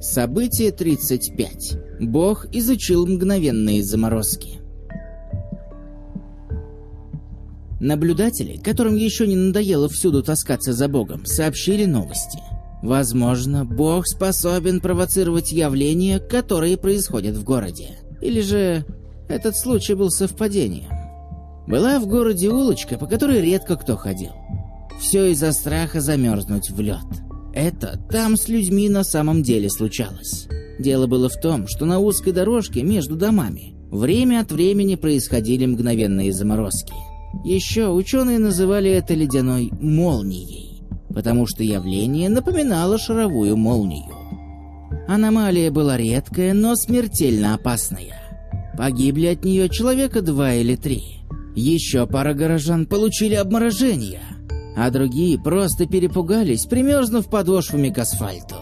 Событие 35. Бог изучил мгновенные заморозки. Наблюдатели, которым еще не надоело всюду таскаться за Богом, сообщили новости. Возможно, Бог способен провоцировать явления, которые происходят в городе. Или же этот случай был совпадением. Была в городе улочка, по которой редко кто ходил. Все из-за страха замерзнуть в лед. Это там с людьми на самом деле случалось. Дело было в том, что на узкой дорожке между домами время от времени происходили мгновенные заморозки. Еще ученые называли это ледяной молнией, потому что явление напоминало шаровую молнию. Аномалия была редкая, но смертельно опасная. Погибли от нее человека два или три. Еще пара горожан получили обморожение – а другие просто перепугались, примерзнув подошвами к асфальту.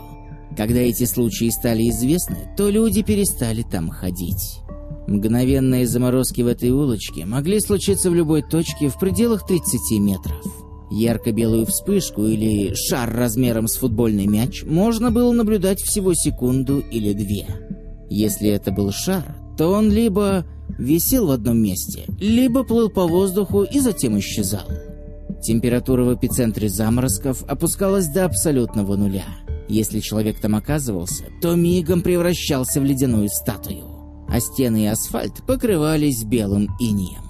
Когда эти случаи стали известны, то люди перестали там ходить. Мгновенные заморозки в этой улочке могли случиться в любой точке в пределах 30 метров. Ярко-белую вспышку или шар размером с футбольный мяч можно было наблюдать всего секунду или две. Если это был шар, то он либо висел в одном месте, либо плыл по воздуху и затем исчезал. Температура в эпицентре заморозков опускалась до абсолютного нуля. Если человек там оказывался, то мигом превращался в ледяную статую, а стены и асфальт покрывались белым инеем.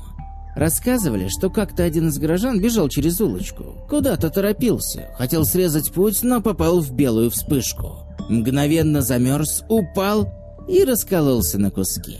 Рассказывали, что как-то один из горожан бежал через улочку, куда-то торопился, хотел срезать путь, но попал в белую вспышку. Мгновенно замерз, упал и раскололся на куски.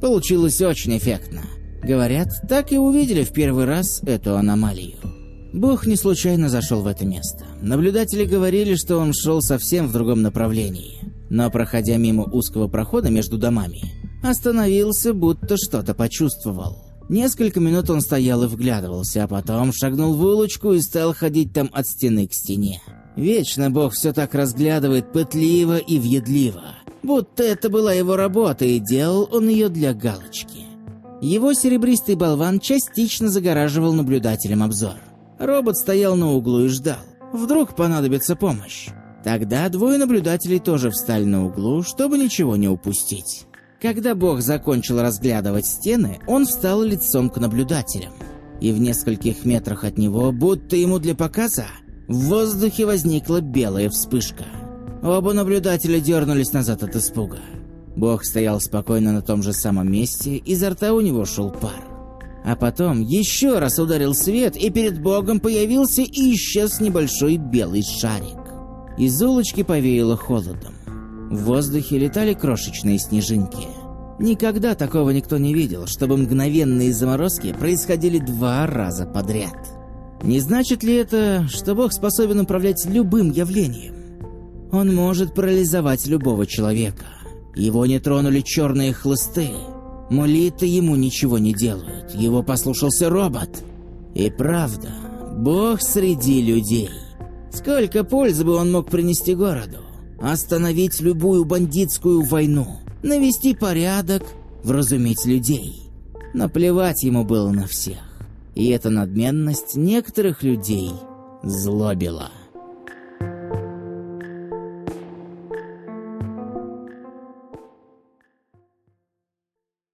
Получилось очень эффектно. Говорят, так и увидели в первый раз эту аномалию. Бог не случайно зашел в это место. Наблюдатели говорили, что он шел совсем в другом направлении. Но, проходя мимо узкого прохода между домами, остановился, будто что-то почувствовал. Несколько минут он стоял и вглядывался, а потом шагнул в улочку и стал ходить там от стены к стене. Вечно Бог все так разглядывает пытливо и въедливо, будто это была его работа, и делал он ее для галочки. Его серебристый болван частично загораживал наблюдателям обзор. Робот стоял на углу и ждал. Вдруг понадобится помощь. Тогда двое наблюдателей тоже встали на углу, чтобы ничего не упустить. Когда Бог закончил разглядывать стены, он встал лицом к наблюдателям. И в нескольких метрах от него, будто ему для показа, в воздухе возникла белая вспышка. Оба наблюдателя дернулись назад от испуга. Бог стоял спокойно на том же самом месте, изо рта у него шел пар. А потом еще раз ударил свет, и перед богом появился и исчез небольшой белый шарик. Из улочки повеяло холодом. В воздухе летали крошечные снежинки. Никогда такого никто не видел, чтобы мгновенные заморозки происходили два раза подряд. Не значит ли это, что Бог способен управлять любым явлением? Он может парализовать любого человека. Его не тронули черные хлысты, Молиты ему ничего не делают, его послушался робот. И правда, бог среди людей. Сколько пользы бы он мог принести городу? Остановить любую бандитскую войну, навести порядок, вразумить людей. Наплевать ему было на всех. И эта надменность некоторых людей злобила.